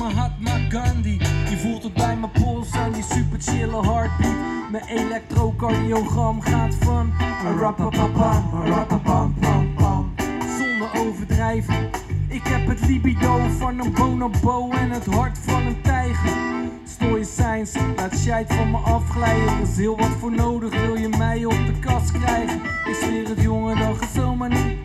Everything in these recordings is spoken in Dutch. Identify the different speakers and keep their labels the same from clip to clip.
Speaker 1: Mahatma Gandhi. Je voelt het bij mijn pols aan die super chille heartbeat. Mijn elektrocardiogram gaat van. Zonder overdrijven. Ik heb het libido van een bonobo en het hart van een tijger. Stoïcijns, laat shit van me afglijden. Er is heel wat voor nodig, wil je mij op de kast krijgen? Ik zweer het jongen, dan zomaar niet.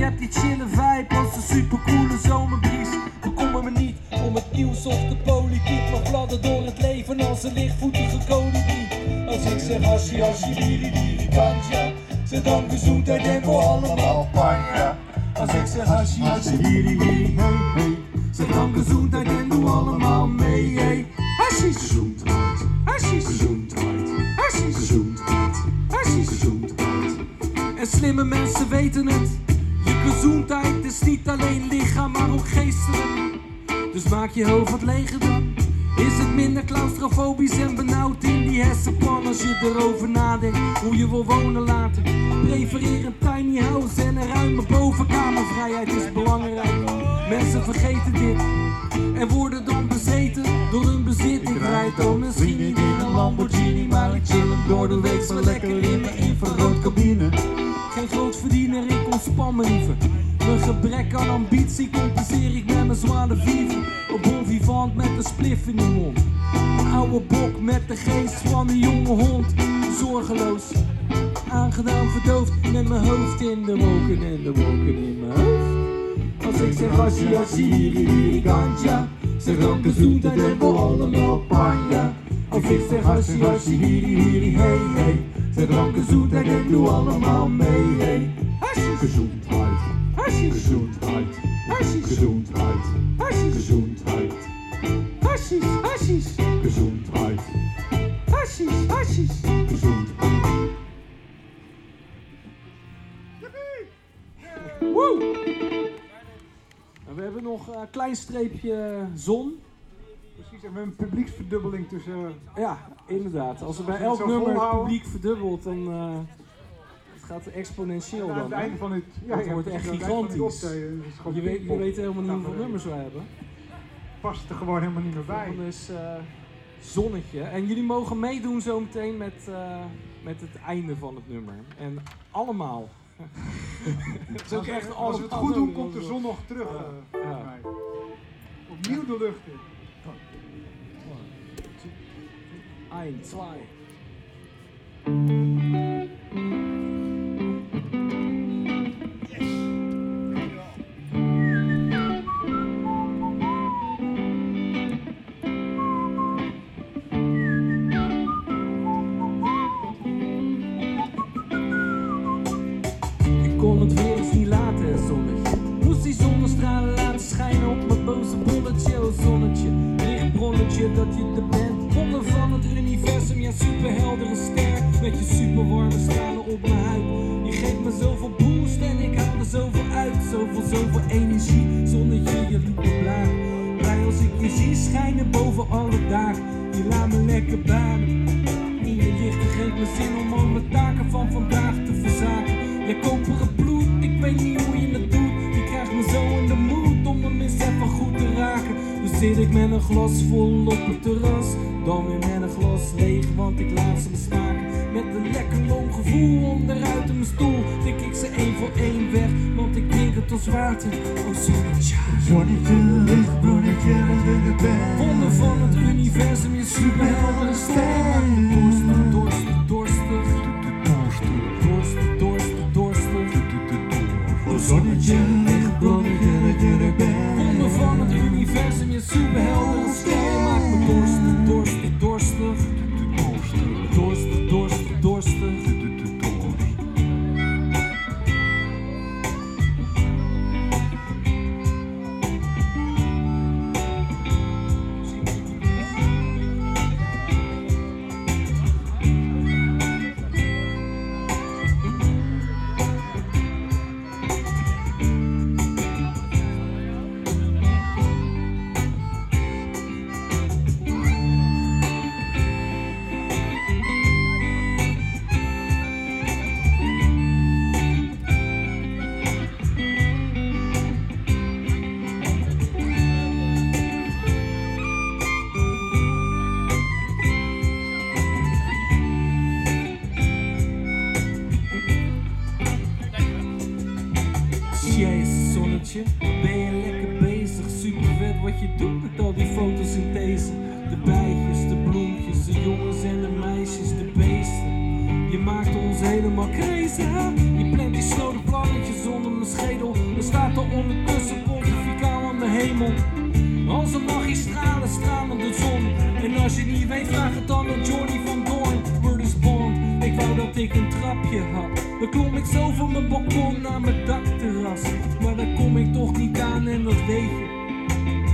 Speaker 1: Want ik heb die chille vibe als een supercoole zomerbries. Bekommer me niet om het nieuws of de politiek. Maar fladder door het leven als een lichtvoetige kolibrie. Als ik zeg hashi hashi biri biri ganja. Zeg dan gezondheid en voor allemaal panja. Als ik zeg hashi hashi biri biri hey hey. Zeg dan gezondheid en doe allemaal mee hey. Hashish gezondheid. Hashish gezondheid. Hashish gezondheid. Hashish gezondheid. En slimme mensen weten het. Gezondheid is niet alleen lichaam, maar ook geestelijk. Dus maak je hoofd wat leger dan. Is het minder claustrofobisch en benauwd in die hersenpan als je erover nadenkt hoe je wil wonen later? Prefereer een tiny house en een ruime bovenkamer. Vrijheid is belangrijk. Mensen vergeten dit en worden dan bezeten door hun bezit. Ik rijd dan misschien niet in een Lamborghini, maar ik chill door de week zo lekker in mijn infraroodcabine. Geen groot verdiener, ik ontspan me liever. Mijn gebrek aan ambitie compenseer ik met mijn zware vieven. Op bon vivant met een spliff in de mond. Een oude bok met de geest van een jonge hond. Zorgeloos, aangedaan verdoofd met mijn hoofd in de wolken en de wolken in mijn hoofd. Als ik zeg hiri ganja Zeg dan gezondheid en voor allemaal panja Als ik zeg hashi hashi hiri hiri hey hey Zeg dan gezondheid en doe allemaal mee hey. Gezondheid. Gezondheid. Gezondheid. Gezondheid. Hashish hashish gezondheid. Hashish hashish gezondheid. Woe! We hebben nog een klein streepje zon.
Speaker 2: Hebben een publieksverdubbeling tussen...
Speaker 1: Ja, inderdaad. Als er bij
Speaker 2: het
Speaker 1: elk nummer het publiek verdubbelt, dan uh, het gaat het exponentieel
Speaker 2: aan
Speaker 1: dan.
Speaker 2: het
Speaker 1: hè?
Speaker 2: einde van het... Ja,
Speaker 1: wordt echt
Speaker 2: aan het het
Speaker 1: gigantisch. Je weet, je weet helemaal niet hoeveel
Speaker 2: maar
Speaker 1: nummers we hebben.
Speaker 2: Past er gewoon helemaal niet meer bij.
Speaker 1: Eh, Zonnetje. En jullie mogen meedoen zometeen met, eh, met het einde van het nummer. En allemaal. het is ook
Speaker 2: Als we-
Speaker 1: echt
Speaker 2: Als we het goed doen, komt de zon nog terug.
Speaker 1: Ja.
Speaker 2: eh. Opnieuw de lucht in.
Speaker 1: Eén, twee. Ik kon universum, ja superheldere ster. Met je superwarme stralen op mijn huid. Je geeft me zoveel boost en ik haal er zoveel uit. Zoveel, zoveel energie, zonnetje, je doet me blij. Blij als ik je zie schijnen boven alle dagen. Je laat me lekker baden. In je licht geeft me zin om al mijn taken van vandaag te verzaken. Je koperen bloed, ik weet niet hoe je het doet. Je krijgt me zo in de moed om me mis even goed te raken. Dus zit ik met een glas vol op het terras. Dan weer met een glas leeg, want ik laat ze me smaken. Met een lekker loom gevoel onderuit in mijn stoel. Tik ik ze één voor één weg, want ik drink het als water. Oh zonnetje.
Speaker 3: Zonnetje, lichtbronnetje, wat in de bed.
Speaker 1: Wonder van het universum, je superheldere ster. Dorstig, dorstig, dorstig. Dorstig, dorstig, dorstig.
Speaker 3: Oh, zonnetje, lichtbronnetje, wat in de bed.
Speaker 1: Wonder van het universum, je superheldere ster. Maak me dorstig, Jezus zonnetje, ben je lekker bezig? Super vet wat je doet met al die fotosynthese. De bijtjes, de bloempjes, de jongens en de meisjes, de beesten. Je maakt ons helemaal crazy. Je plant die snode plannetjes onder mijn schedel. Er staat er ondertussen pontificaal aan de hemel. Als een magistrale stralen, de zon. En als je niet weet, vraag het dan aan Johnny dat ik een trapje had. Dan klom ik zo van mijn balkon naar mijn dakterras. Maar daar kom ik toch niet aan en dat weet je.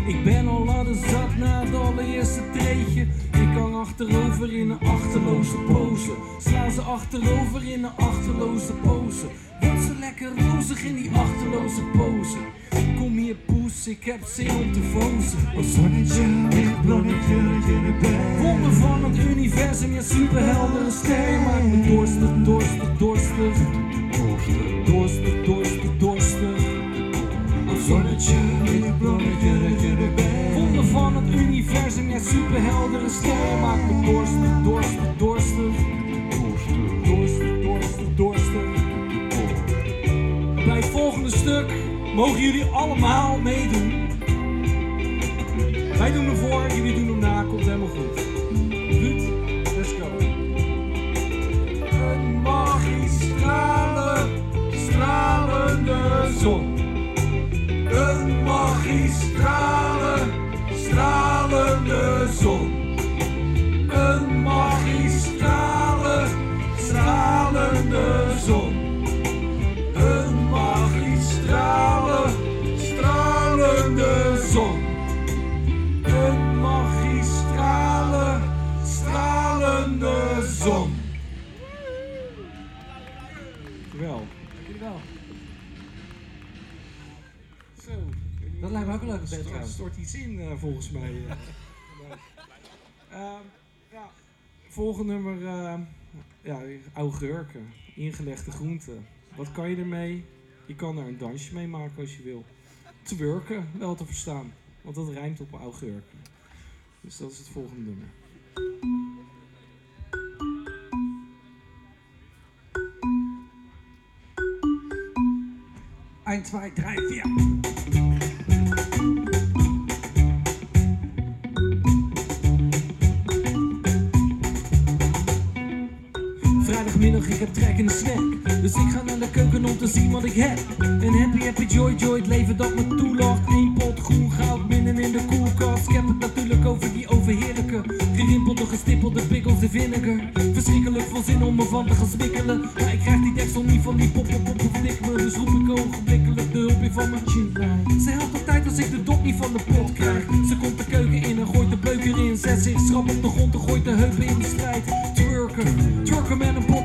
Speaker 1: Ik ben al aan de zat na het allereerste treetje. Ik hang achterover in een achterloze pose. Sla ze achterover in een achterloze pose. Word ze lekker rozig in die achterloze pose. Kom hier poes, ik heb zin om te vozen.
Speaker 3: Een zonnetje, in de bed.
Speaker 1: Wonder van het universum, ja superheldere ster. Je maakt me dorstig, dorstig, dorstig. Dorstig, dorstig, dorstig.
Speaker 3: Een zonnetje,
Speaker 1: universum, ja superheldere ster. Je maakt me dorstig, dorstig, dorstig. Dorstig, dorstig, dorstig. Bij het volgende stuk mogen jullie allemaal meedoen. Wij doen hem voor, jullie doen hem na, komt helemaal goed. Ruud, let's go. Een magistrale, stralende zon. Een magistrale, stralende zon. Een magistrale, stralende zon. Stort iets in eh, volgens mij. eh. Ehm, ja. Volgende nummer, eh, ja, augurken, ingelegde groenten. Wat kan je ermee? Je kan er een dansje mee maken als je wil. Twerken, wel te verstaan, want dat rijmt op augurken. Dus dat is het volgende nummer.
Speaker 4: Eén, twee, drie, vier.
Speaker 1: Ik heb trek in de snack. Dus ik ga naar de keuken om te zien wat ik heb. En happy, happy, joy, joy, het leven dat me toelacht. Eén pot groen goud binnen in de koelkast. Ik heb het natuurlijk over die overheerlijke. Gerimpelde, gestippelde pickles de vinegar. Verschrikkelijk veel zin om me van te gaan smikkelen. Maar ik krijg die deksel niet van die poppen, poppen, flik me. Dus roep ik ogenblikkelijk de hulp in van mijn chin. Ze helpt altijd als ik de dop niet van de pot krijg. Ze komt de keuken in en gooit de peuk erin. Zet zich schrap op de grond en gooit de heupen in de strijd. Twerken, twerken met een pot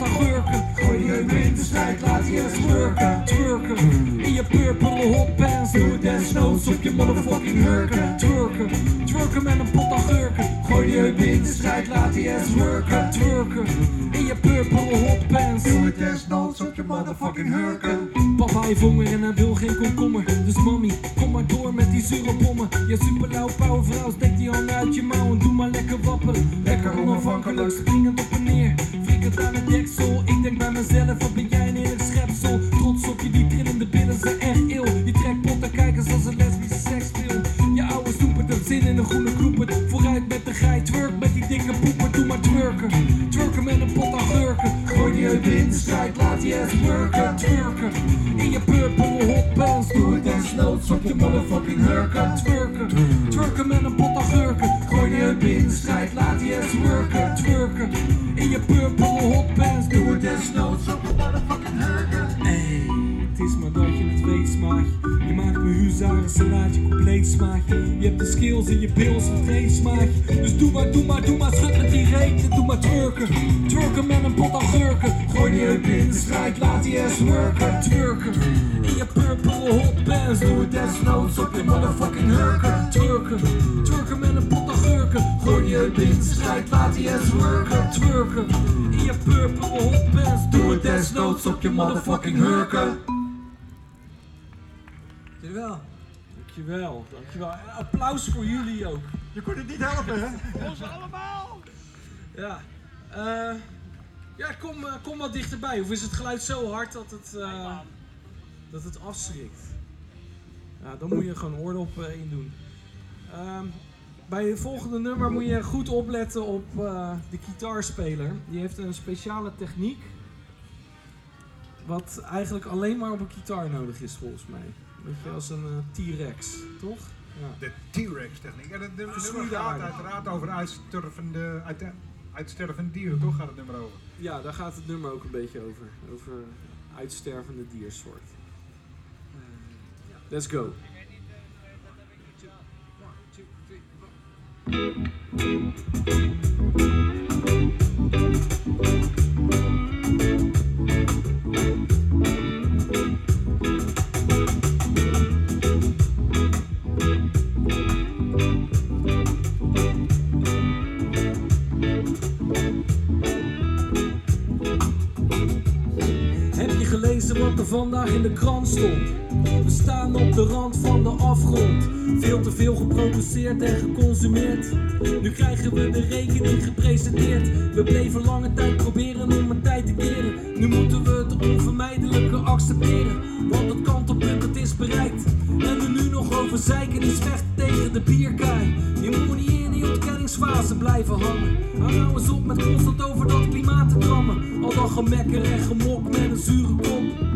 Speaker 1: in de strijd, laat die eens twerken. Twerken, in je purple hot pants. Doe het desnoods op je motherfucking hurken. Twerken, twerken met een pot augurken. Gooi die heupen in de strijd, laat die eens worken. Twerken, in je purple hot pants.
Speaker 3: Doe het desnoods op je motherfucking hurken.
Speaker 1: Papa heeft honger en hij wil geen komkommer. Dus mami, kom maar door met die zure bommen. Ja, super lauw, powervrouw, steek die handen uit je mouw en doe maar lekker wapperen. Lekker onafhankelijk, springend op en neer. Aan. Ik denk bij mezelf, wat ben jij een eerlijk schepsel? Trots op je, die trillende billen zijn echt ill. Je trekt potten kijkers als een lesbische seksfilm. Je oude stoepert heeft zin in een groene kroepert. Vooruit met de geit, twerk met die dikke poeper. Doe maar twerken, twerken met een pot augurken. Gooi die heupen in laat die ass worken. Twerken, in je purple hot pants. Doe het desnoods op je motherfucking hurken. Twerken, twerken met een pot augurken. Gooi die heupen in laat die ass worken. Twerken, purple hot pants. Doe het desnoods op je motherfucking hurken. Hey, het is maar dat je het weet, smaakje. Je maakt me huzaren salaatje compleet smaakje. Je hebt de skills in je pils een treed smaakje. Dus doe maar, doe maar, doe maar, schud met die reet. Doe maar twerken, twerken met een pot augurken. Gooi die heup in de laat die ass worken. Twerken, in je purple hot pants. Doe het desnoods op je motherfucking hurken. Twerken, twerken met in de strijd, laat die ass worken. Twerken, in je purple hot pants. Doe het desnoods op je motherfucking hurken.
Speaker 4: Jullie wel.
Speaker 1: Dankjewel, dankjewel. En applaus voor jullie ook.
Speaker 5: Je kon het niet helpen, hè?
Speaker 1: Ja. eh, ja, kom, eh, kom wat dichterbij. Of is het geluid zo hard dat het, eh, dat het afschrikt? Ja, dan moet je gewoon oordop in doen. Ehm, bij het volgende nummer moet je goed opletten op eh, de gitaarspeler. Die heeft een speciale techniek. Wat eigenlijk alleen maar op een gitaar nodig is volgens mij. Beetje als een eh, T-Rex, toch? Ja.
Speaker 2: De T-Rex techniek. En het nummer
Speaker 1: Verschroeide
Speaker 2: gaat uiteraard over uitstervende, uit, uitstervende dieren, toch gaat het nummer over?
Speaker 1: ja, daar gaat het nummer ook een beetje over. Over uitstervende diersoort. Let's go. Vandaag in de krant stond? We staan op de rand van de afgrond. Veel te veel geproduceerd en geconsumeerd. Nu krijgen we de rekening gepresenteerd. We bleven lange tijd proberen om een tijd te keren. Nu moeten we het onvermijdelijke accepteren. Want het kantelpunt het is bereikt. En er nu nog over zeiken is vechten tegen de bierkaai. Je moet niet in die ontkenningsfase blijven hangen. Hou nou eens op met constant over dat klimaat te drammen. Al dat gemekker en gemok met een zure kop.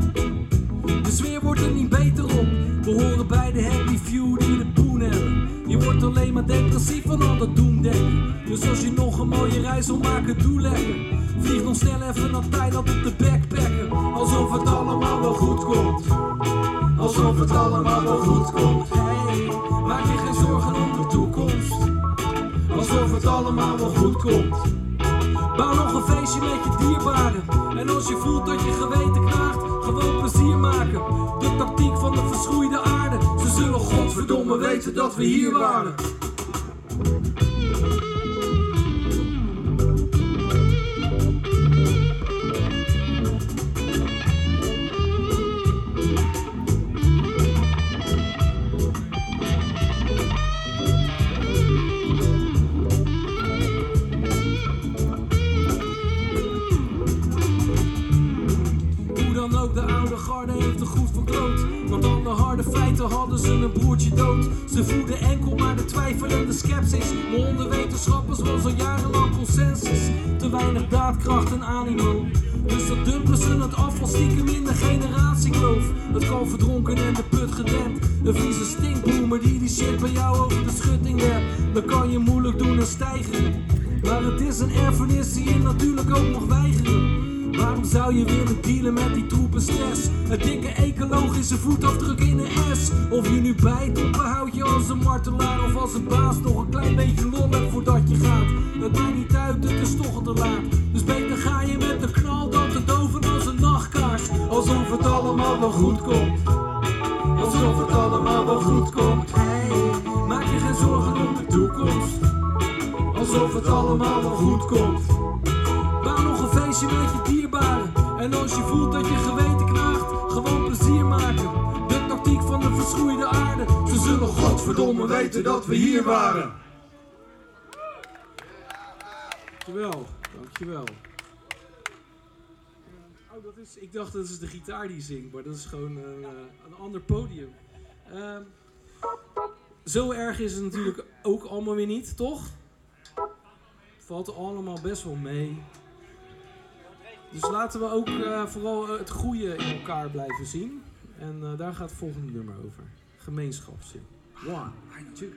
Speaker 1: Sfeer wordt er niet beter op. We horen bij de happy few die de poen hebben. Je wordt alleen maar depressief van al dat doemdenken. Dus als je nog een mooie reis wil maken, doe lekker. Vlieg nog snel even naar Thailand op de backpacker. Alsof het allemaal wel goed komt. Alsof het allemaal wel goed komt. Hey, maak je geen zorgen om de toekomst. Alsof het allemaal wel goed komt. Bouw nog een feestje met je dierbaren. En als je voelt dat je geweten De tactiek van de verschroeide aarde. Ze zullen godverdomme weten dat we hier waren. Ze een broertje dood. Ze voeden enkel maar de twijfelende sceptisch. Maar onder wetenschappers was al jarenlang consensus. Te weinig daadkracht en animo. Dus dat dumpen ze het afval stiekem in de generatiekloof. Het kan verdronken Oh, dat is, ik dacht dat is de gitaar die zingt, maar dat is gewoon een, eh, een ander podium. Ehm, zo erg is het natuurlijk ook allemaal weer niet, toch? Valt allemaal best wel mee. Dus laten we ook eh, vooral eh, het goede in elkaar blijven zien. En daar gaat het volgende nummer over. Gemeenschapszin. One, two,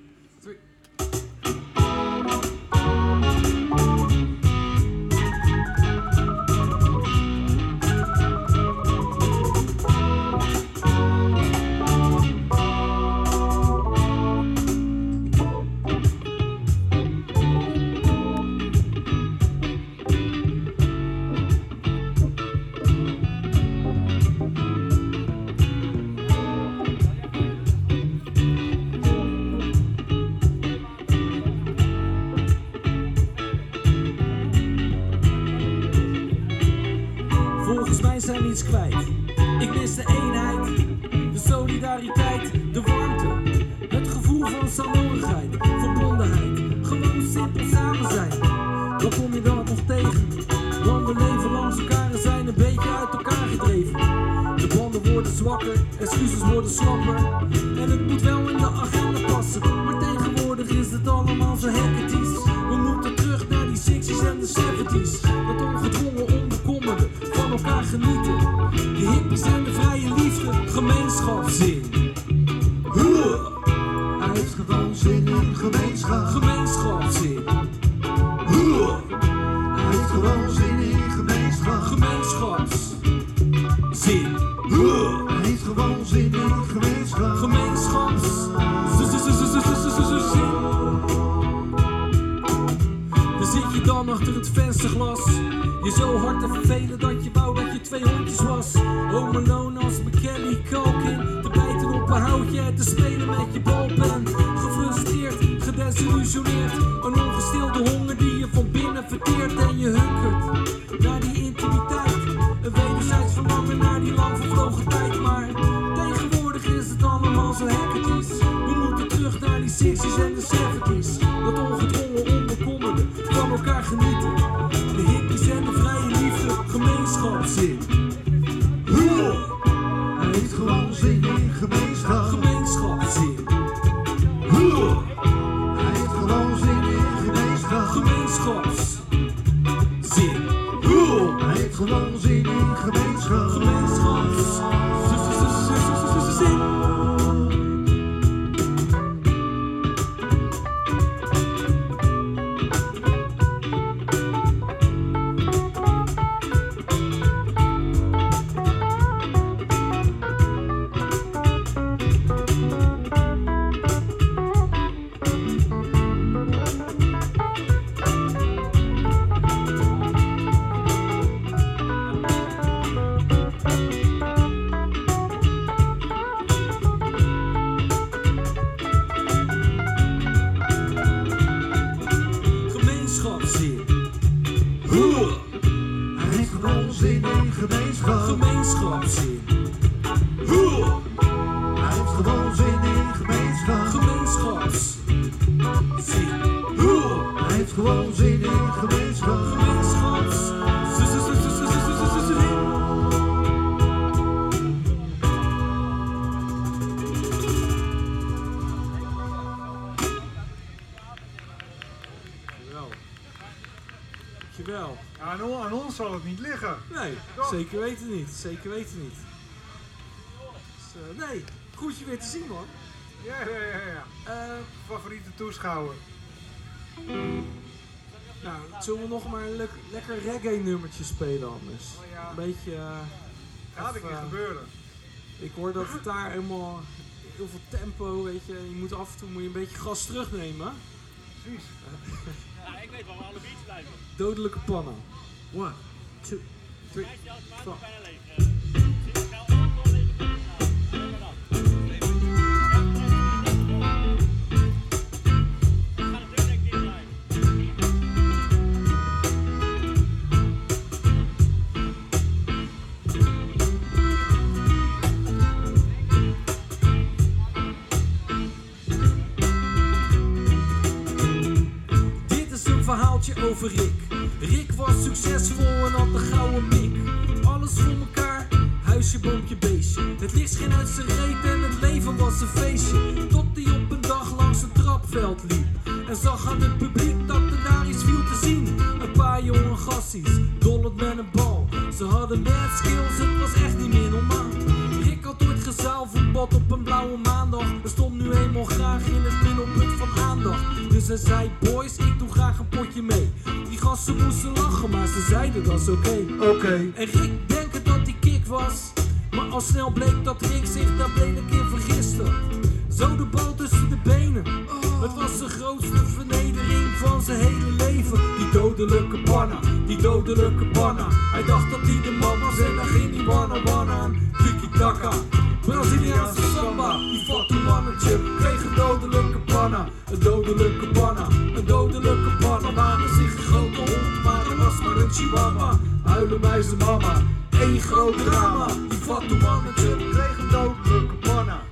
Speaker 1: te vervelen
Speaker 3: Hij heeft gewoon zin in gemeenschap.
Speaker 1: Gemeenschapszin.
Speaker 3: Hij heeft gewoon zin in gemeenschap.
Speaker 1: Gemeenschapszin.
Speaker 3: Hij heeft gewoon zin in gemeenschap.
Speaker 1: Zeker weten niet. Zeker weten niet. Dus, eh, nee, goed je weer te zien man.
Speaker 2: Ja, ja, ja, ja.
Speaker 1: Eh,
Speaker 2: Favoriete toeschouwer.
Speaker 1: nou, zullen we nog maar een lek- lekker reggae nummertje spelen anders?
Speaker 2: Oh ja.
Speaker 1: Een beetje... eh,
Speaker 2: Gaat een keer
Speaker 1: Even,
Speaker 2: gebeuren.
Speaker 1: ik hoor dat het daar helemaal heel veel tempo, weet je. Je moet af en toe moet je een beetje gas terugnemen.
Speaker 2: Precies.
Speaker 6: Ja, ik weet wel waar alle beats blijven.
Speaker 1: Dodelijke pannen. One, two, three,
Speaker 6: Kijk je
Speaker 1: verhaaltje over Rick. Rick was succesvol en had de gouden mik. Alles voor elkaar, huisje, boompje, beestje. Het licht scheen uit zijn reet en het leven was een feestje. Tot hij op een dag langs het trapveld liep. En zag aan het publiek dat er daar iets viel te zien. Een paar jonge gassies, dollend met een bal. Ze hadden mad skills, het was echt niet meer normaal. Rick had ooit gezaalvoetbal op een blauwe maandag. Er stond nu eenmaal graag in het middelpunt van aandacht. Dus hij zei, boys, ik doe graag een potje mee. Die gasten moesten lachen, maar ze zeiden dat is oké.
Speaker 2: Oké.
Speaker 1: En Rick denken dat hij kick was. Maar al snel bleek dat Rick zich daar lelijk in vergiste. Zo de bal tussen de benen. Het was de grootste vernedering van zijn hele leven. Die dodelijke panna, die dodelijke panna. Hij dacht dat hij de man was en dan ging hij wanna wanna aan. Tiki taka. Braziliaanse samba, die fatu mannetje kreeg een dodelijke panna, een dodelijke panna, een chihuahua. Huilen bij zijn mama, één groot drama. Die fatu mannetje kreeg een dodelijke panna.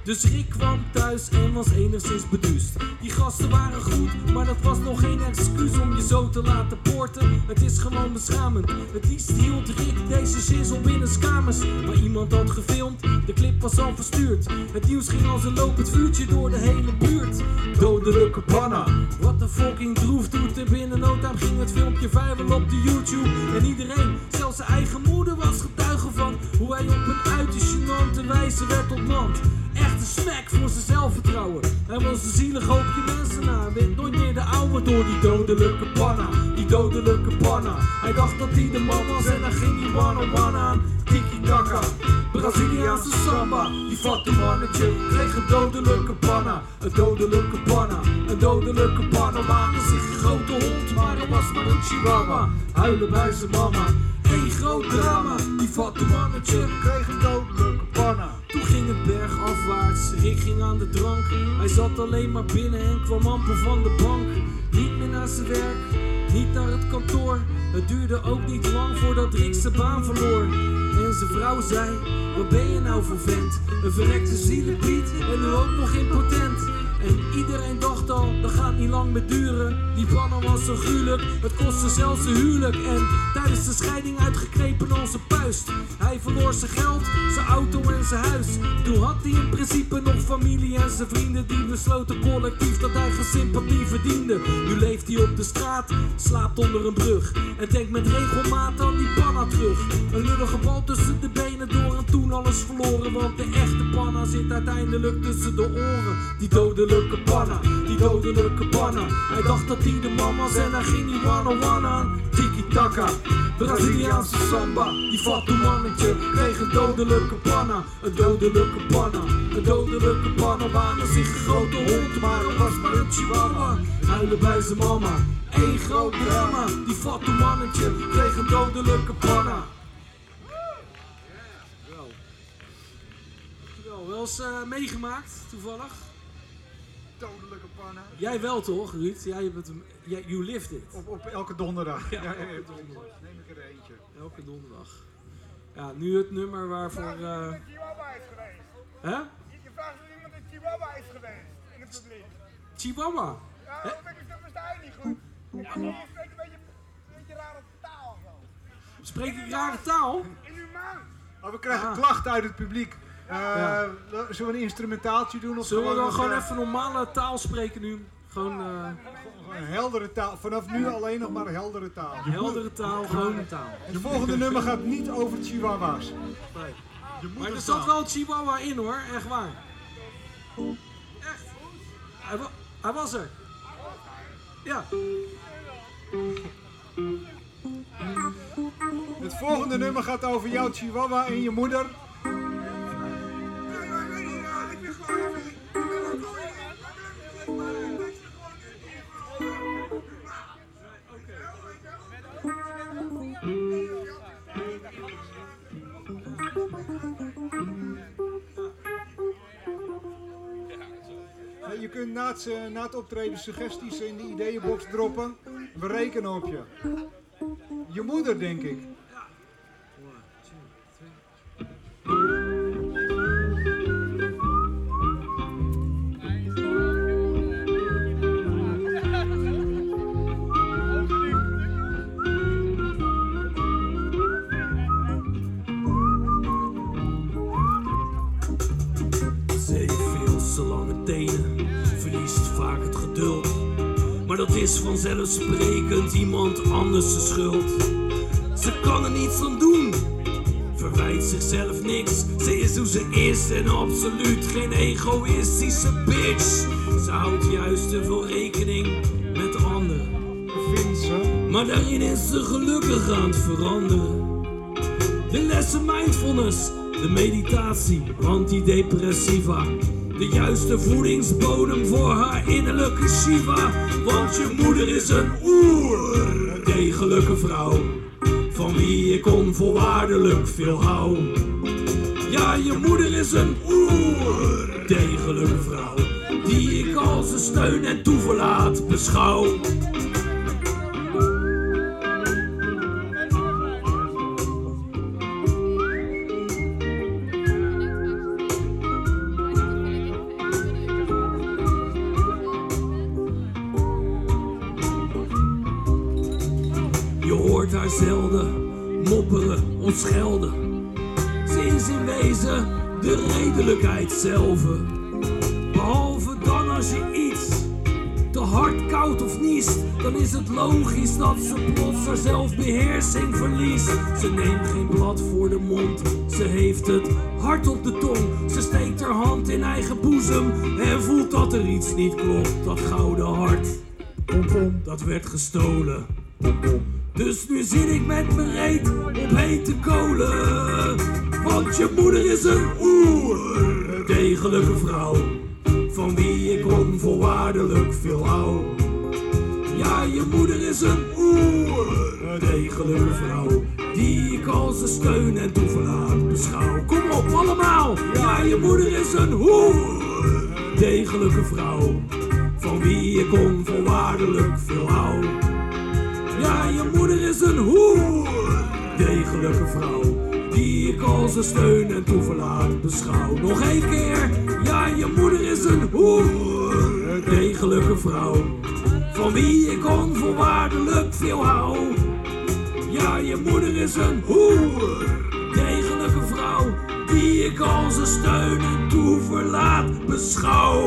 Speaker 1: Dus Rick kwam thuis en was enigszins beduust. Die gasten waren goed, maar dat was nog geen excuus om je zo te laten poorten. Het is gewoon beschamend. Het liefst hield Rick deze shizzle binnen kamers. Maar iemand had gefilmd, de clip was al verstuurd. Het nieuws ging als een lopend vuurtje door de hele buurt. Dodelijke panna, wat een fucking droef doet. En binnen no time ging het filmpje viral op de YouTube. En iedereen, zelfs zijn eigen moeder was getuige van hoe hij op een uiterst gênante wijze werd ontmand. Echt een smack voor zijn zelfvertrouwen. Hij was een zielig hoopje mensen na. Werd nooit meer de oude door die dodelijke panna. Die die dodelijke panna. Hij dacht dat hij de man was en dan ging hij one-on-one aan. Tiki-taka, Braziliaanse samba. Die vatte mannetje kreeg een dodelijke panna. Een dodelijke panna, een dodelijke panna. Maakte zich een grote hond, maar hij was maar een chihuahua. Huilen bij zijn mama. Eén groot drama, die vatte mannetje
Speaker 2: Kreeg een dodelijke panna.
Speaker 1: Bergafwaarts, Rick ging aan de drank. Hij zat alleen maar binnen en kwam amper van de bank. Niet meer naar zijn werk, niet naar het kantoor. Het duurde ook niet lang voordat Rick zijn baan verloor. En zijn vrouw zei, wat ben je nou voor vent? Een verrekte zielenpiet en nu ook nog impotent. En iedereen dacht al, dat gaat niet lang meer duren. Die pannen was zo gruwelijk, het kostte zelfs zijn huwelijk. En tijdens de scheiding uitgekrepen als een puist. Hij verloor zijn geld, zijn auto en zijn huis. Toen had hij in principe nog familie en zijn vrienden. Die besloten collectief dat hij sympathie verdiende. Nu leeft hij op de straat, slaapt onder een brug. En denkt met regelmaat aan die panna terug. Een lullige bal tussen de benen door en toen alles verloren. Want de echte panna zit uiteindelijk tussen de oren. Die dodelijke panna, die dodelijke panna. Hij dacht dat hij de man was en hij ging die one-on-one aan. Tiki-taka, Braziliaanse samba. Die vatte mannetje kreeg een dodelijke panna. Een dodelijke panna, een dodelijke panna. Waande zich een grote hond, maar het was maar een chihuahua. Huilen bij zijn mama. Eén groot drama, die vatte mannetje kreeg een dodelijke panna. Wel. Eens eh, meegemaakt, toevallig.
Speaker 2: Panna.
Speaker 1: Jij wel toch, Ruud? Jij bent hem, jij, you lived it.
Speaker 2: Op, op elke donderdag.
Speaker 1: Ja, elke donderdag.
Speaker 2: Neem ik er eentje.
Speaker 1: Elke donderdag. Ja, nu het nummer waarvoor... eh
Speaker 7: een Chihuahua is geweest.
Speaker 1: hè?
Speaker 7: Je vraagt of iemand een Chihuahua is geweest in het publiek.
Speaker 1: Chihuahua.
Speaker 7: Ja, dat, dat versta je niet goed. Ja, je spreekt een beetje, een beetje rare taal zo.
Speaker 1: Spreek ik rare taal?
Speaker 7: Inhumaan.
Speaker 2: Oh, we krijgen
Speaker 1: Ah.
Speaker 2: klachten uit het publiek. Eh. Zullen we een instrumentaaltje doen? Of
Speaker 1: Zullen we dan
Speaker 2: nog,
Speaker 1: gewoon
Speaker 2: eh,
Speaker 1: even normale taal spreken nu? Gewoon eh,
Speaker 2: Een heldere taal. Vanaf nu alleen nog maar heldere taal.
Speaker 1: heldere taal, gewoon...
Speaker 8: taal.
Speaker 2: Het volgende nummer gaat niet over chihuahua's.
Speaker 1: Maar er zat wel een chihuahua in hoor, echt waar. Echt. Hij, wa- hij was er. Ja.
Speaker 2: Het volgende nummer gaat over jouw chihuahua en je moeder. Kunt na het, eh, na het optreden suggesties in de ideeënbox droppen. We rekenen op je. Je moeder, denk ik.
Speaker 1: Is vanzelfsprekend iemand anders de schuld. Ze kan er niets aan doen, verwijt zichzelf niks. Ze is hoe ze is en absoluut geen egoïstische bitch. Ze houdt juist te veel rekening met anderen. Maar daarin is ze gelukkig aan het veranderen. De lessen mindfulness, de meditatie, antidepressiva. De juiste voedingsbodem voor haar innerlijke Shiva. Want je moeder is een oer, degelijke vrouw. Van wie ik onvoorwaardelijk veel hou. Ja, je moeder is een oer, degelijke vrouw. Die ik als een steun en toeverlaat beschouw. Is het logisch dat ze plots haar zelfbeheersing verliest. Ze neemt geen blad voor de mond, ze heeft het hart op de tong. Ze steekt haar hand in eigen boezem en voelt dat er iets niet klopt. Dat gouden hart, dat werd gestolen. Dus nu zit ik met mijn reet op hete kolen. Want je moeder is een oer, degelijke vrouw. Onvoorwaardelijk veel hou. Ja, je moeder is een hoer, degelijke vrouw. Die ik als een steun en toeverlaat beschouw. Nog één keer, ja, je moeder is een hoer, degelijke vrouw. Van wie ik onvoorwaardelijk veel hou. Ja, je moeder is een hoer, degelijke vrouw. Die ik als een steun en toeverlaat beschouw.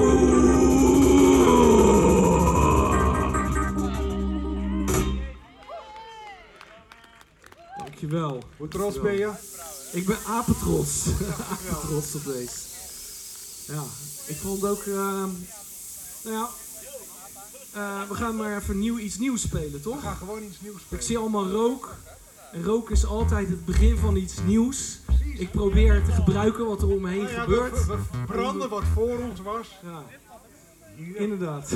Speaker 1: Dankjewel.
Speaker 2: Hoe trots ben je?
Speaker 1: Ik ben apetrots. apetrots op deze. Ja, ik vond ook... ehm, nou ja, eh, we gaan maar even nieuw, iets nieuws spelen,
Speaker 2: We
Speaker 1: toch?
Speaker 2: gaan gewoon iets nieuws spelen.
Speaker 1: Ik zie allemaal rook. En rook is altijd het begin van iets nieuws. Ik probeer te gebruiken wat er om me heen
Speaker 2: Nou ja,
Speaker 1: gebeurt.
Speaker 2: we, we branden wat voor ons was.
Speaker 1: Ja, inderdaad.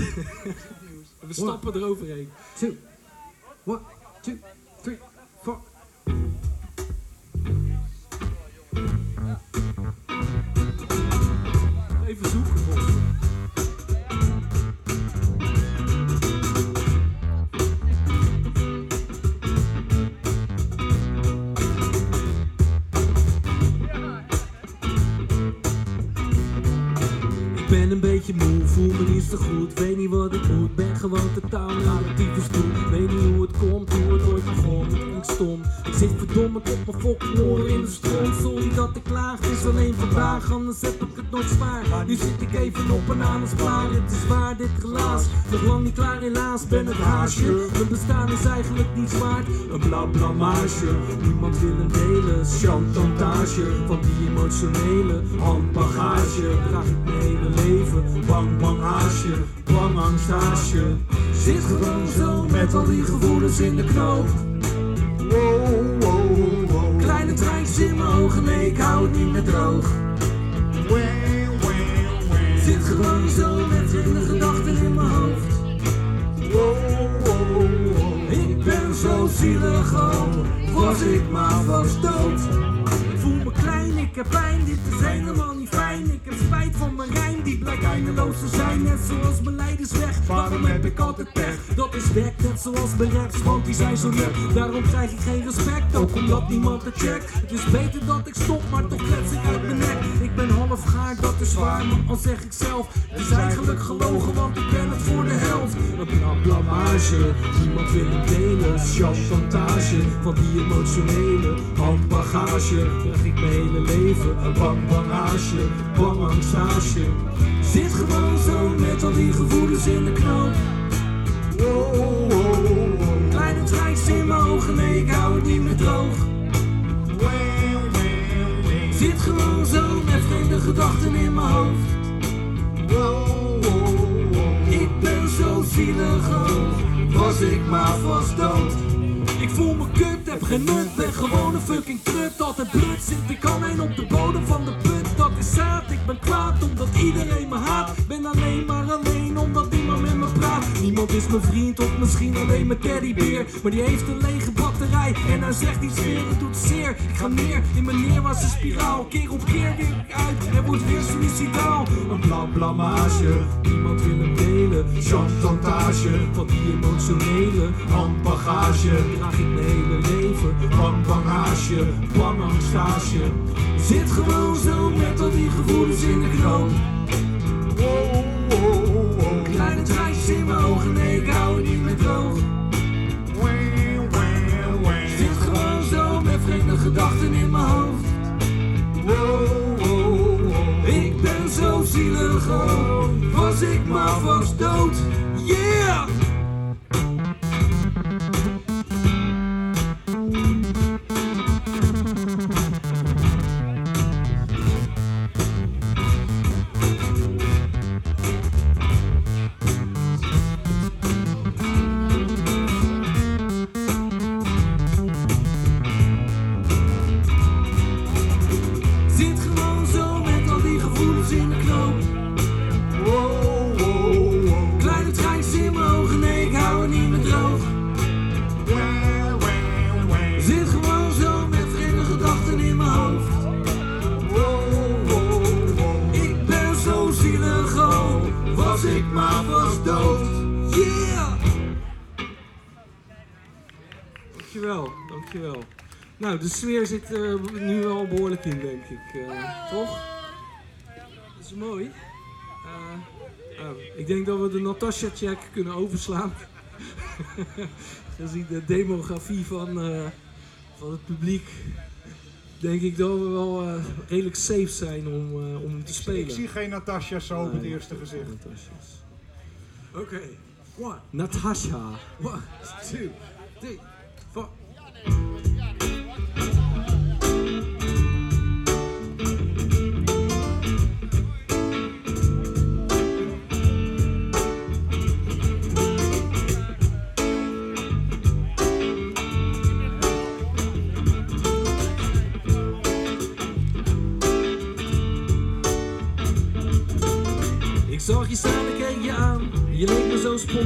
Speaker 1: we stappen eroverheen. Two. One, two. Even zoeken een beetje moe, voel me niet zo goed, weet niet wat ik moet. Ben gewoon totaal relatief stoel. Weet niet hoe het komt, hoe het ooit begon. Klinkt stom. Ik zit verdomme tot mijn fucking oren in de stroom. Sorry dat ik klaag, is alleen vandaag, anders heb ik het nooit zwaar. Nu zit ik even op een aanspaar. Het is waar, dit relaas. Nog lang niet klaar, helaas, ben het haasje. Mijn bestaan is eigenlijk niet waard. Een blauw blamage. Niemand wil hem delen. Chantage van die emotionele handbagage. Draag ik mijn hele leven. Bang, bang haasje. Bang angsthaasje. Zit gewoon zo met al die gevoelens in de knoop.
Speaker 2: Wow, wow, wow.
Speaker 1: Kleine treintjes in mijn ogen, nee, ik hou het niet meer droog. Zit gewoon zo met in mijn zielig, oh, was ik maar vast dood. Ik heb pijn, dit is helemaal niet fijn. Ik heb spijt van mijn rijm, die blijkt eindeloos te zijn. Net zoals mijn leidersweg, waarom heb ik altijd pech? Dat is weg, net zoals mijn want die zijn zo net. Daarom krijg ik geen respect, ook omdat niemand het checkt. Het is beter dat ik stop, maar toch klets ik uit mijn nek. Ik ben half gaar, dat is waar, maar al zeg ik zelf. Het is eigenlijk gelogen, want ik ben het voor de helft. Een bla blamage, niemand wil het delen. Chantage van die emotionele handbagage. Draag ik mijn hele leven, een bang bang haasje, bang angsthaasje. Zit gewoon zo met al die gevoelens in de knoop.
Speaker 2: Wow, wow, wow.
Speaker 1: Kleine in mijn ogen, nee ik hou het niet meer droog. Zit gewoon zo met vreemde gedachten in mijn hoofd. Ik ben zo zielig, oh, was ik maar vast dood. Ik voel me kut, heb geen nut, ben gewoon een fucking trut. Altijd blut zit ik alleen op de bodem van de put. Dat is zaad, ik ben kwaad omdat iedereen me haat. Ben alleen maar alleen omdat praat. Niemand is mijn vriend of misschien alleen mijn teddybeer. Maar die heeft een lege batterij en hij zegt iets weer, het doet zeer. Ik ga neer in mijn neerwaartse spiraal. Keer op keer weer uit en word weer suicidaal. Een bla blamage, niemand wil hem delen. Chantage van die emotionele handbagage. Draag ik mijn hele leven, bang bang haasje, bang angsthaasje. Zit gewoon zo met al die gevoelens in de knoop. Ik hou niet meer droog. Zit gewoon zo met vreemde gedachten in mijn hoofd.
Speaker 2: Wow, wow, wow.
Speaker 1: Ik ben zo zielig, oh, was ik maar vast dood. Dankjewel. Nou, de sfeer zit eh, nu wel behoorlijk in, denk ik. eh, toch? Dat is mooi. Eh, oh, ik denk dat we de Natasha-check kunnen overslaan. Gezien de demografie van, van het publiek, denk ik dat we wel redelijk safe zijn om, om te spelen.
Speaker 2: Ik zie geen Natasja zo op het eerste gezicht.
Speaker 1: Natasha's.
Speaker 9: Oké. One,
Speaker 1: Natasha.
Speaker 9: one, two, three, four.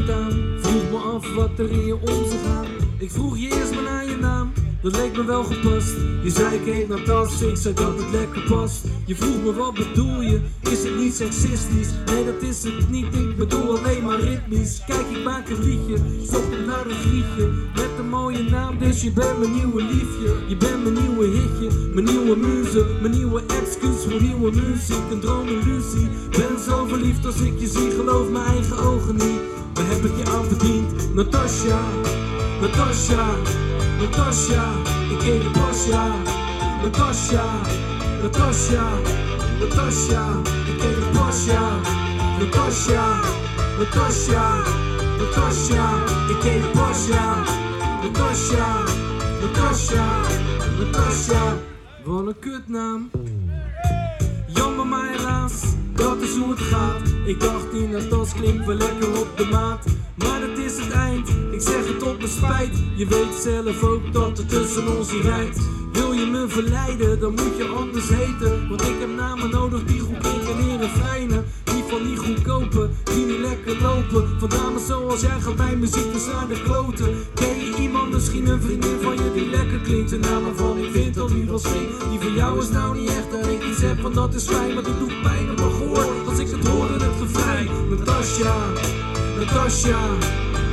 Speaker 1: Me. Vroeg me af wat er in je om zou gaan. Ik vroeg je eerst maar naar je naam. Dat leek me wel gepast. Je zei ik heet Natas, ik zei dat het lekker past. Je vroeg me wat bedoel je? Is het niet seksistisch? Nee, dat is het niet. Ik bedoel alleen maar ritmisch. Kijk, ik maak een liedje. Zocht hem naar een grietje. Met een mooie naam, dus je bent mijn nieuwe liefje. Je bent mijn nieuwe hitje. Mijn nieuwe muze. Mijn nieuwe excuus voor nieuwe muziek. Een droom, een illusie. Ben zo verliefd als ik je zie. Geloof mijn eigen ogen niet. Waar heb ik je aan verdiend? Natasja. Natasja. Natasja, ik pasja. Natasja, Natasja, Natasja, ik ken je pasja. Natasja, Natasja, Natasja, ik ken je pasja. Natasja, Natasja, Natasja. Wat een kutnaam. Jammer maar helaas, dat is hoe het gaat. Ik dacht die Natas klinkt wel lekker op de maat. Maar dat is het eind, ik zeg het op mijn spijt. Je weet zelf ook dat er tussen ons niet rijdt. Wil je me verleiden, dan moet je anders heten. Want ik heb namen nodig die goed klinken in refreinen. Die van die goedkope, die niet lekker lopen. Van dames zoals jij gaat bij muziek dus naar de kloten. Ken je iemand, misschien een vriendin van je die lekker klinkt? Een naam waarvan ik vind dat die wel zingt. Die van jou is nou niet echt dat ik iets heb, want dat is fijn. Maar dit doet pijn op mijn gehoor, als ik het hoor het gevrij. Natasja, Natasja,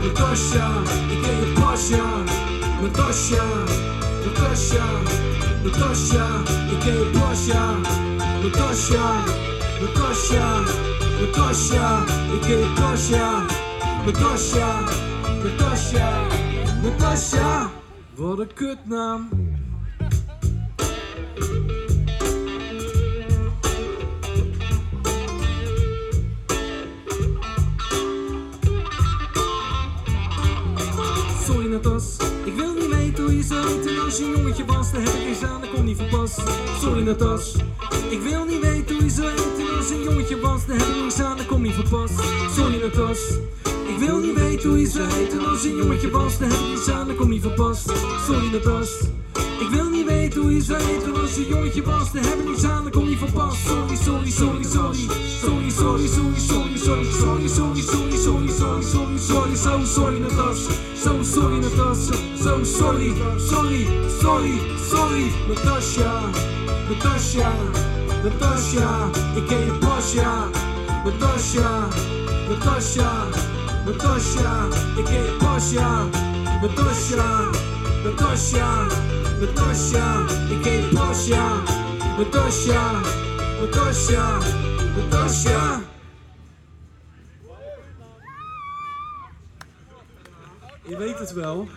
Speaker 1: Natasja, ik ken je pasja. Natasja, Natasja, Natasja, ik ken je pasja. Natasja, Natasja, Natasja, ik ken je pasja. Natasja, Natasja, Natasja. Wat een kutnaam. Ik wil niet weten hoe je zo heet En als je jongetje was, dan heb ik eens aan, kon niet verpast. Sorry Natas, ik wil niet weten hoe je zo heet En als een jongetje was, dan heb ik eens aan, kon niet verpast. Sorry Natas, ik wil niet weten hoe je zo heet En als een jongetje was, dan heb ik eens aan, dat kon niet verpast. Sorry Natas ik wil niet weten hoe je zo heet En als je jongetje was, dan heb ik niks aan, dat kon niet verpast Sorry, sorry, sorry, sorry Sorry, sorry, sorry, sorry, sorry Sorry, sorry, sorry, sorry, sorry, sorry, sorry So sorry Natas, so sorry Natas So sorry, sorry, sorry, sorry Natasja, Natasja, Natasja Ik ken je pasja Natasja, Natasja, Natasja Ik ken je pasja Natasja, Natasja Ik je pasja Natasja, Natasja, Natasja Je weet het wel.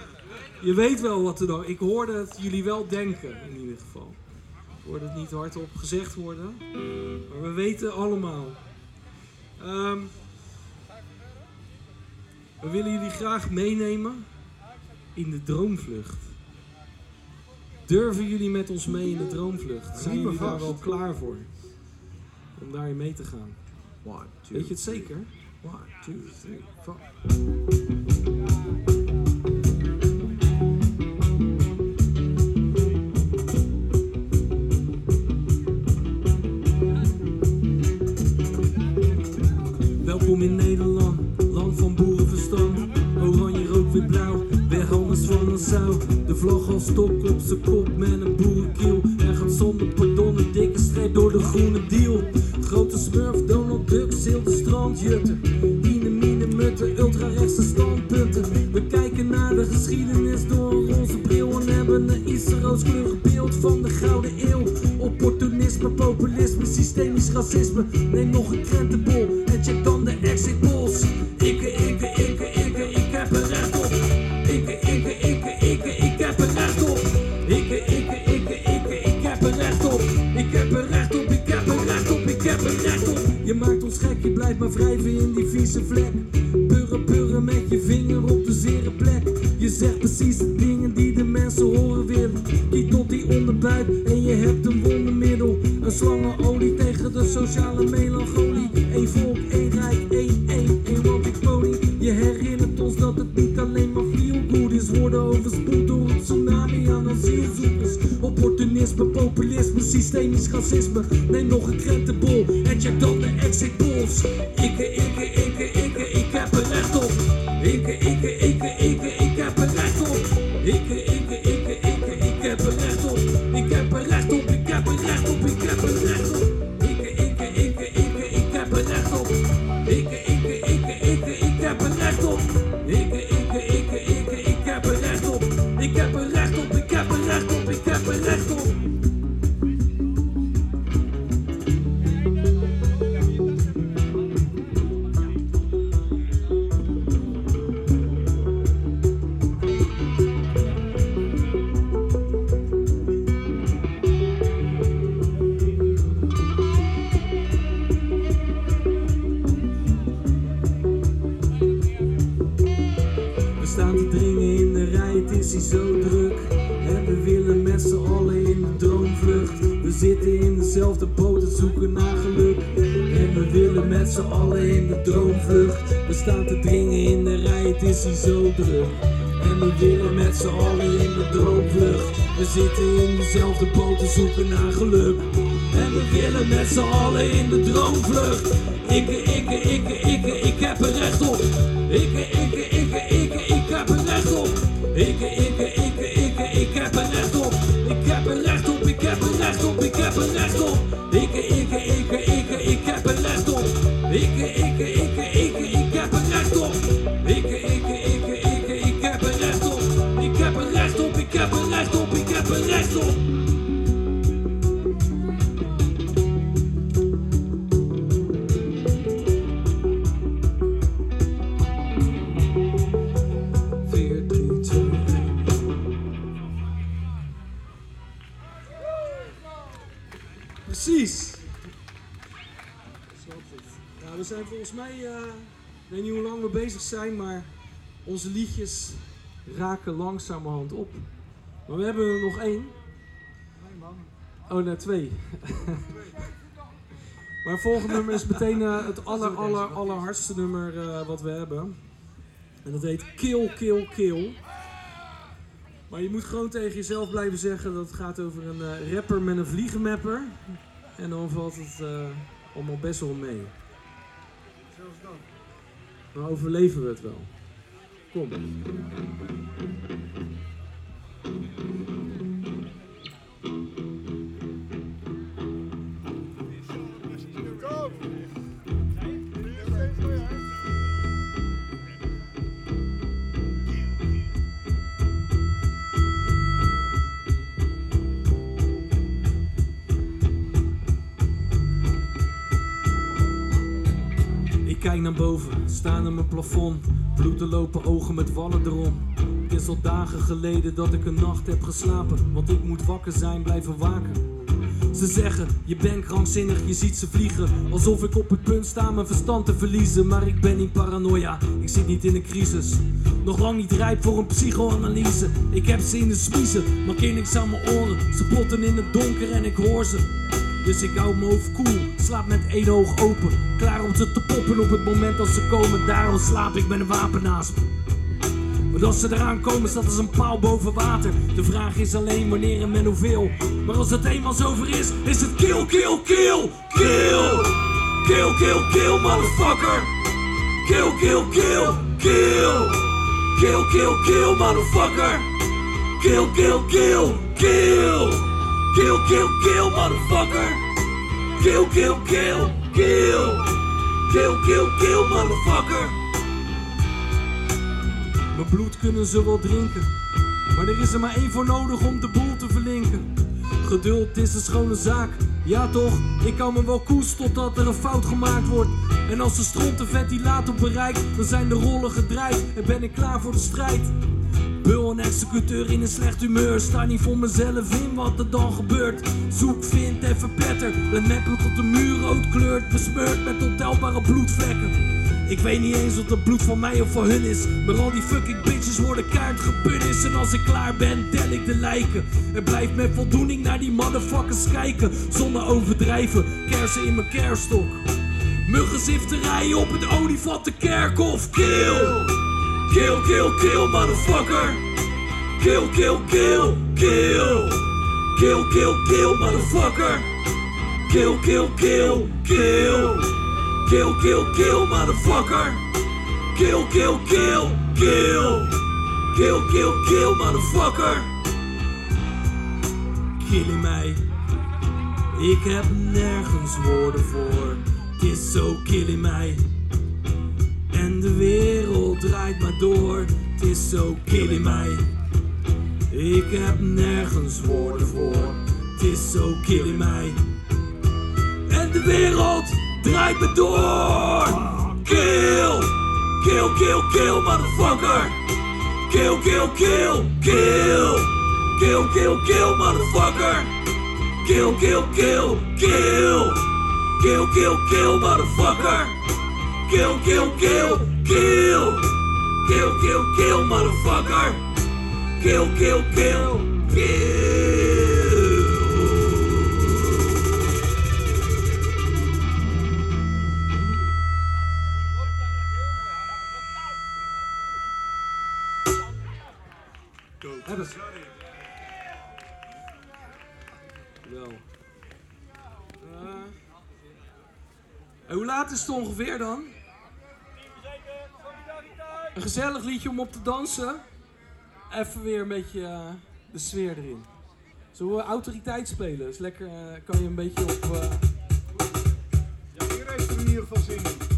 Speaker 1: Je weet wel wat er dan... Ik hoorde het jullie wel denken, in ieder geval. Ik hoorde het niet hardop gezegd worden. Maar we weten allemaal. Ehm, we willen jullie graag meenemen in de droomvlucht. Durven jullie met ons mee in de droomvlucht? Zijn jullie daar wel klaar voor? Om daarin mee te gaan.
Speaker 9: One, two,
Speaker 1: Weet je het zeker?
Speaker 9: one, two, three, four.
Speaker 1: Welkom in Nederland, De vlag als stok op zijn kop met een boerenkiel. Er gaat zonder pardon een dikke streep door de groene deal. Grote smurf, Donald Duck, zilde strandjutten. Diene, mine, mutten, ultra-rechtse standpunten. We kijken naar de geschiedenis door onze bril. een rooskleurig beeld van de gouden eeuw. Opportunisme, populisme, systemisch racisme. Neem nog een krentenbol en check dan de exit polls. Ikke, ikke, ikke, blijft maar wrijven in die vieze vlek. We willen met z'n allen in de droomvlucht. Ikke, ikke, ikke, ikke, ik heb er recht op. Ikke, ikke, ikke, ikke, ik heb er recht op. Ikke, ikke, ikke, ikke, ik heb er recht op. Ik heb er recht op, ik heb er recht op, ik heb er recht op. Ikke, ikke, ikke, ikke, ik heb er recht op. Ikke, ikke, onze liedjes raken langzamerhand op. Maar we hebben er nog één. Oh, nee, twee. maar het volgende nummer is meteen eh, het aller, aller, allerhardste nummer eh, wat we hebben. En dat heet Kill, Kill, Kill. Maar je moet gewoon tegen jezelf blijven zeggen dat het gaat over een eh, rapper met een vliegenmapper. En dan valt het allemaal best wel mee.
Speaker 2: Zelfs dan.
Speaker 1: Maar overleven we het wel. Kom.
Speaker 10: Kom!
Speaker 1: Kijk naar boven, staan aan mijn plafond. Bloeden lopen ogen met wallen erom. Het is al dagen geleden dat ik een nacht heb geslapen. Want ik moet wakker zijn, blijven waken. Ze zeggen, je bent krankzinnig, je ziet ze vliegen. Alsof ik op het punt sta mijn verstand te verliezen. Maar ik ben niet paranoia, ik zit niet in een crisis. Nog lang niet rijp voor een psychoanalyse. Ik heb ze in de smiezen, maar keer niks aan mijn oren. Ze botten in het donker en ik hoor ze. Dus ik hou mijn hoofd koel, slaap met één oog open. Klaar om ze te poppen op het moment dat ze komen. Daarom slaap ik met een wapen naast. Want als ze eraan komen, staat als een paal boven water. De vraag is alleen wanneer en met hoeveel. Maar als het eenmaal zover is, is het kill, kill, kill, kill. Kill, kill, kill, motherfucker. Kill, kill, kill, kill. Kill, kill, kill, motherfucker. Kill, kill, kill, kill. Kill, kill, kill, motherfucker. Kill, kill, kill, kill. Kill, kill, kill, motherfucker. Mijn bloed kunnen ze wel drinken. Maar er is er maar één voor nodig om de boel te verlinken. Geduld is een schone zaak. Ja toch, ik kan me wel koes totdat er een fout gemaakt wordt. En als de stront de ventilator bereikt, dan zijn de rollen gedraaid en ben ik klaar voor de strijd. Bul een executeur in een slecht humeur. Sta niet voor mezelf in wat er dan gebeurt. Zoek, vind en verpletter. Let meppen tot de muur rood kleurt. Besmeurd met ontelbare bloedvlekken. Ik weet niet eens of het bloed van mij of van hun is. Maar al die fucking bitches worden kaart gepunnis. En als ik klaar ben, tel ik de lijken. En blijf met voldoening naar die motherfuckers kijken. Zonder overdrijven, kersen in mijn kerstok. Muggenzifterij op het olifantenkerkhof. Kill! Kill, kill, kill, motherfucker! Kill, kill, kill, kill! Kill, kill, kill, motherfucker! Kill, kill, kill, kill! Kill, kill, kill, motherfucker! Kill, kill, kill, kill! Kill, kill, kill, motherfucker! Killing mij. Ik heb nergens woorden voor. Het is zo killing mij. En de wereld draait maar door. Het is zo killing mij. Ik heb nergens woorden voor. Het is zo killing mij. En de wereld draait me door. Kill, kill, kill, kill, motherfucker. Kill, kill, kill, kill. Kill, kill, kill, motherfucker. Kill, kill, kill, kill. Kill, kill, kill, motherfucker. Kill, kill, kill, kill. Kill, kill, kill, motherfucker. Kill, kill, kill, kill. Hebben ze. Wel. Hoe laat is het ongeveer dan? Een gezellig liedje om op te dansen. Even weer een beetje eh, de sfeer erin. Zullen we autoriteit spelen? Is lekker, eh, kan je een beetje op... eh,
Speaker 2: Ja, hier heeft er in ieder geval zin in.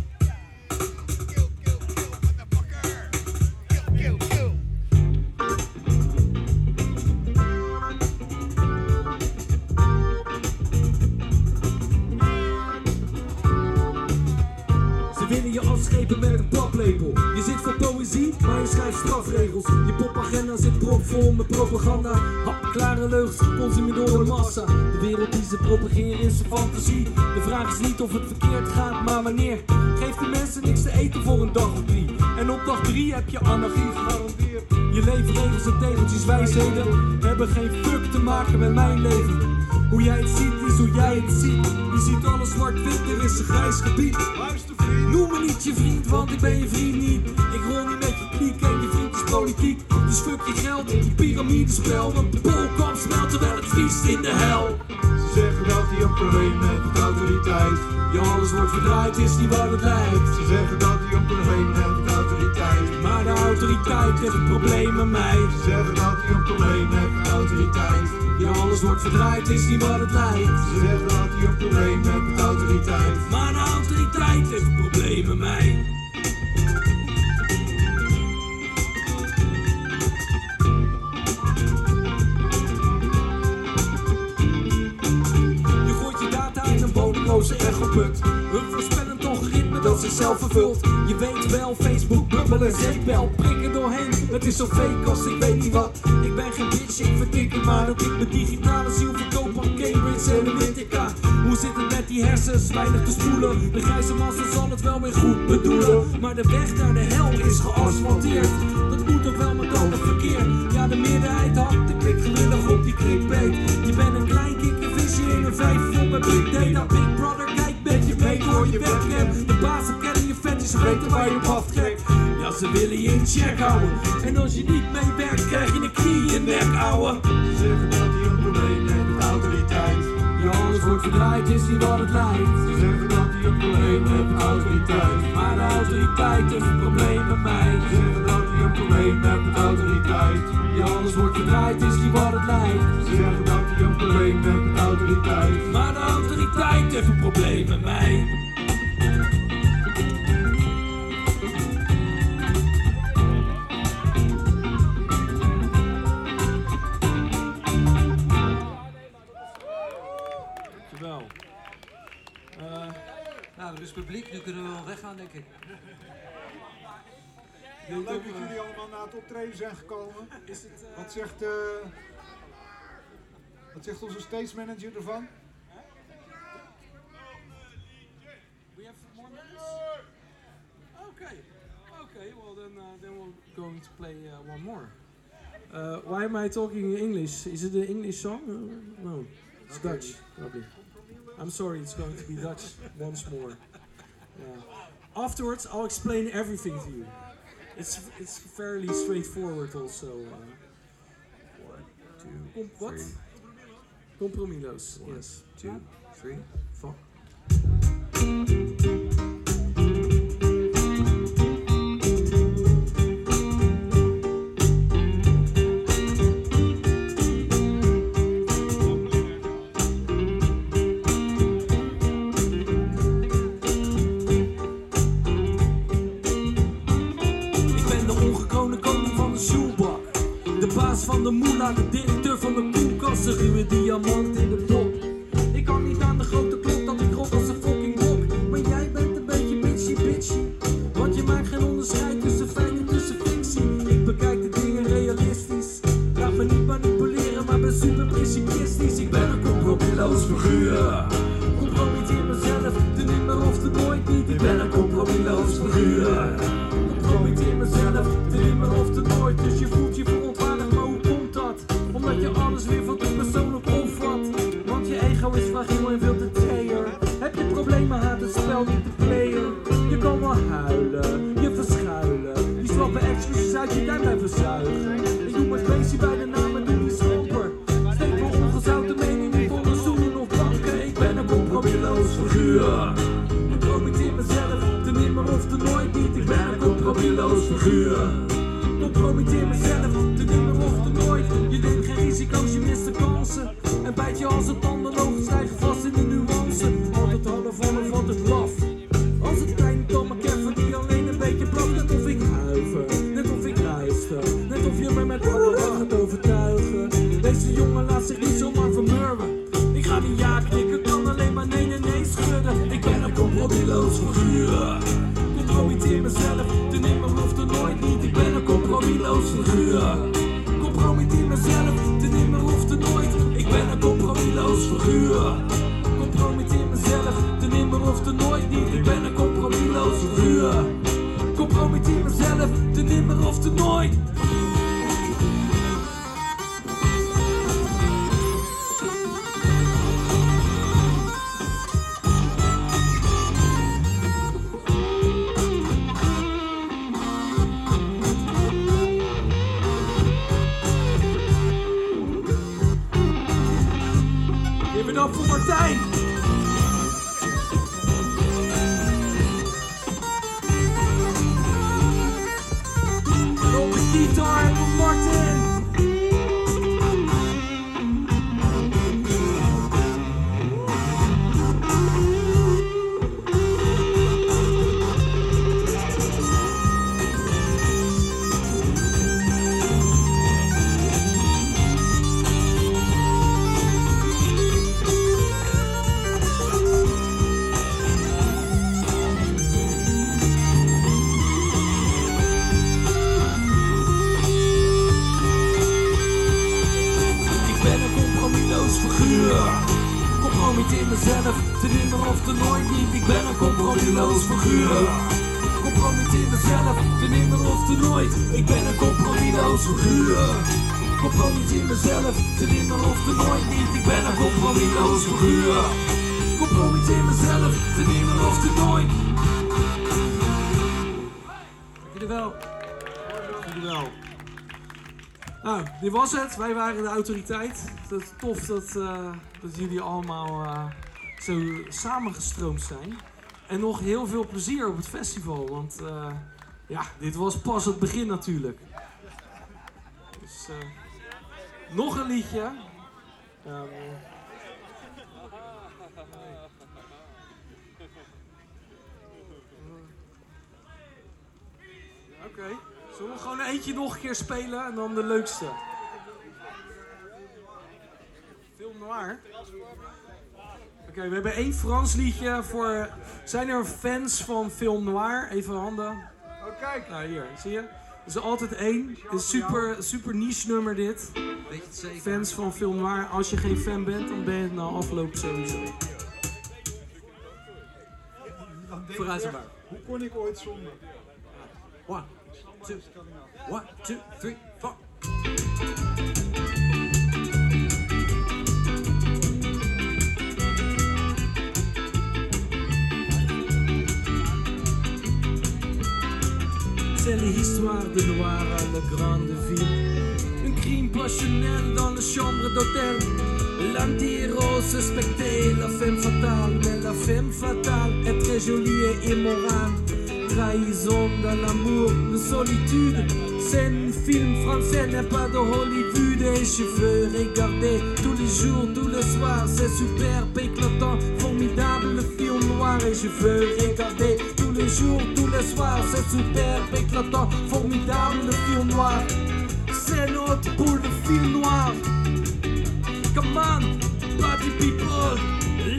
Speaker 1: Strafregels. Je popagenda zit propvol met propaganda. Hapklare leugens geconsumeerd door de massa. De wereld die ze propageren is een fantasie. De vraag is niet of het verkeerd gaat, maar wanneer. Geef de mensen niks te eten voor een dag of drie. En op dag drie heb je anarchie gegarandeerd. Je leefregels en tegeltjes wijsheden hebben geen fuck te maken met mijn leven. Hoe jij het ziet is hoe jij het ziet. Je ziet alles zwart-wit, er is een grijs gebied. Noem me niet je vriend, want ik ben je vriend niet. Ik rol niet politiek. Dus fuck je geld je piramidespel. Want de bolkamp smelt terwijl het vriest in de hel.
Speaker 2: Ze zeggen dat hij een probleem heeft met autoriteit.
Speaker 1: Je alles wordt verdraaid, is niet wat het lijkt.
Speaker 2: Ze zeggen dat hij een probleem heeft met autoriteit.
Speaker 1: Maar de autoriteit heeft een probleem met mij.
Speaker 2: Ze zeggen dat hij een probleem heeft met autoriteit.
Speaker 1: Je alles wordt verdraaid, is niet wat het lijkt.
Speaker 2: Ze zeggen dat hij een probleem heeft met autoriteit.
Speaker 1: Maar de autoriteit heeft een probleem mij. Zichzelf vervult. Je weet wel, Facebook, Bubble en zeepbel. Prik er doorheen, het is zo fake als ik weet niet wat. Ik ben geen bitch, ik vertik maar dat ik mijn digitale ziel verkoop aan Cambridge WTK. Hoe zit het met die hersens? Weinig te spoelen. De grijze massa zal het wel weer goed bedoelen. Maar de weg naar de hel is geasfalteerd. Dat moet toch wel met al het verkeer. Ja, de meerderheid had de klik gewillig op die clickbait. Je bent een klein kikkervisje in een vijf vol bij Big Data. Big Brother, kijk met je je webcam. De bazen kennen je vetjes, weten waar je op aftrekt. Ja, ze willen je in check houden. En als je niet meewerkt, krijg je een knie in je nek, ouwe.
Speaker 2: Ze zeggen dat hij een probleem heeft met autoriteit.
Speaker 1: Wordt verdraaid, is niet wat het lijkt.
Speaker 2: Ze zeggen dat hij een probleem heeft met autoriteit.
Speaker 1: Maar de autoriteit heeft een probleem met mij.
Speaker 2: Ze zeggen dat hij een probleem heeft met autoriteit.
Speaker 1: Ja, alles wordt verdraaid, is niet wat het lijkt.
Speaker 2: Ze zeggen dat hij een probleem heeft met autoriteit.
Speaker 1: Maar de autoriteit heeft een probleem met mij.
Speaker 3: Kunnen we wel weggaan, denk ik.
Speaker 2: Leuk dat jullie allemaal na het optreden zijn gekomen. Wat zegt, eh, wat zegt onze stage manager ervan?
Speaker 1: We have more minutes? Okay. Okay, well then, uh, then we're going to play uh, one more. Uh, why am I talking English? Is it an English song? Uh, no, it's Dutch. Probably. I'm sorry, it's going to be Dutch once more. Afterwards, I'll explain everything to you. It's it's fairly straightforward also. Uh,
Speaker 9: One, two,
Speaker 1: com- what?
Speaker 9: three,
Speaker 1: Compromiloos.
Speaker 9: One,
Speaker 1: Yes.
Speaker 9: two, three, four.
Speaker 1: Van de moela, overtuigen. Deze jongen laat zich niet zomaar compromisloos figuur. Compromitteer mezelf, te nimmer of te nooit niet. Ik ben een compromisloos figuur. Compromitteer mezelf, te nimmer of te nooit. Dank jullie wel. Dank jullie wel. Nou, dit was het. Wij waren de autoriteit. Het is tof dat, eh, dat jullie allemaal eh, zo samengestroomd zijn. En nog heel veel plezier op het festival. Want eh, ja, dit was pas het begin natuurlijk. Dus eh, nog een liedje. Ehm, Oké. Zullen we gewoon eentje nog een keer spelen en dan de leukste? Film noir. Oké, we hebben één Frans liedje voor... Zijn er fans van film noir? Even handen.
Speaker 2: Oh, kijk.
Speaker 1: Nou, hier, zie je? Is er altijd één. Is super, super niche nummer dit. Fans van film noir. Als je geen fan bent, dan ben je het na afloop sowieso.
Speaker 2: Dan denk je
Speaker 1: Vooruit
Speaker 2: echt,
Speaker 1: maar.
Speaker 2: Hoe kon ik ooit zonder?
Speaker 9: One, two, one, two, three, four.
Speaker 1: C'est l'histoire de Noir à la grande ville. Un crime passionnel dans la chambre d'hôtel. L'anti-héros suspecté, la femme fatale. Mais la femme fatale est très jolie et immorale. Trahison dans l'amour, de solitude. C'est un film français, n'est pas de Hollywood. Et je veux regarder tous les jours, tous les soirs. C'est superbe, éclatant, formidable le film noir. Et je veux regarder tous les jours, tous les soirs. C'est superbe, éclatant, formidable le film noir. C'est notre pour le film noir. Come on, party people,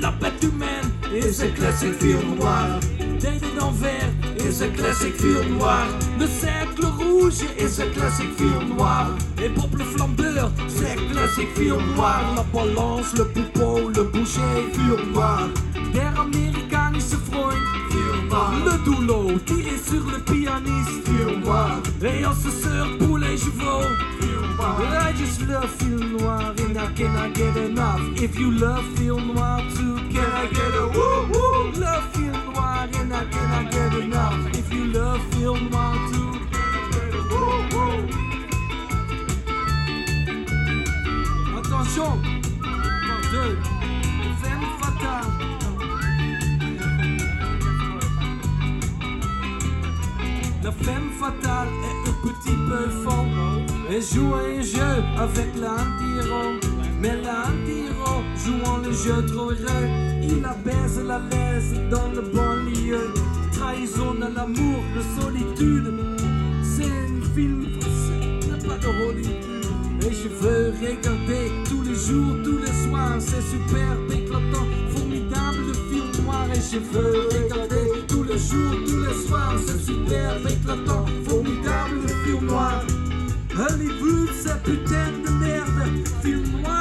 Speaker 1: la bête humaine is a classic film noir. David d'envers is a classic film noir. Le cercle rouge is a classic film noir. Et Bob le flambeur, c'est classic film noir. La balance, le poupeau, le boucher, film noir. Der Amerikanische Freund, film noir. Le doulot, tiré sur le pianiste, film noir. Et sœur pour les chevaux, film noir. I just love film noir and I cannot get enough? If you love film noir too, can I get a woo woo? Love film and I cannot get enough. If you love film get a woo woo? Attention, par deux, femme fatale. La femme fatale est un petit peu folle. Elle joue un jeu avec l'anti-héros. Mais l'anti-héros jouant le jeu trop heureux. Il abaisse la laisse dans le banlieue. Trahison à l'amour, de solitude. C'est un film français, pas de Hollywood. Et je veux regarder tous les jours, tous les soirs. C'est superbe, éclatant, formidable le film noir. Et je veux regarder tous les jours, tous les soirs. C'est superbe, éclatant, formidable le film noir. Hollywood, c'est putain de merde. Film noir,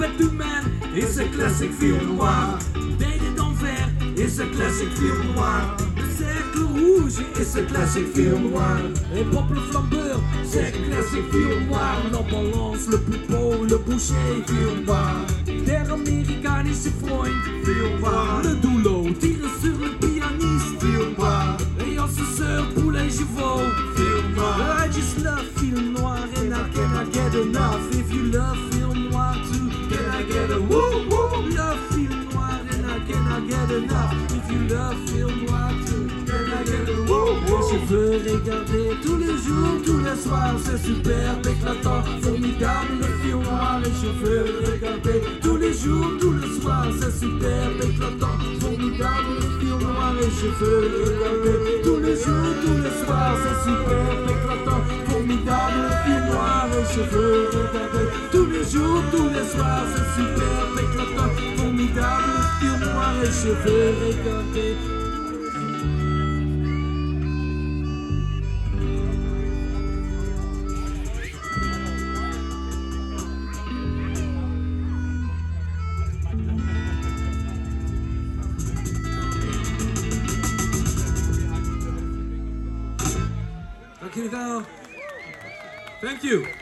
Speaker 1: bête humaine, et c'est classique film noir. David d'envers, et c'est classique film noir. Le cercle rouge, et c'est classique film noir. Et Bob le flambeur, c'est classique film noir. La balance, le poupeau, le boucher, film noir. Der Amerikanische Freund, film noir. Le doulot, tire sur le pianiste, film noir. Et sœur pour les chevaux, film noir. I just love film noir, and I cannot get enough. If you love film enough. If you love woo? Je veux regarder tous les jours, tous les soirs, c'est superbe, éclatant, formidable le film noir. Et je veux regarder tous les jours, tous les soirs, c'est superbe, éclatant, formidable le film noir. Et je veux regarder tous les jours, tous les soirs, c'est superbe, éclatant, formidable le film noir. Et je veux regarder tous les jours, tous les soirs, c'est superbe, éclatant, formidable le film noir. Et je veux regarder. Dank jullie wel. Thank you.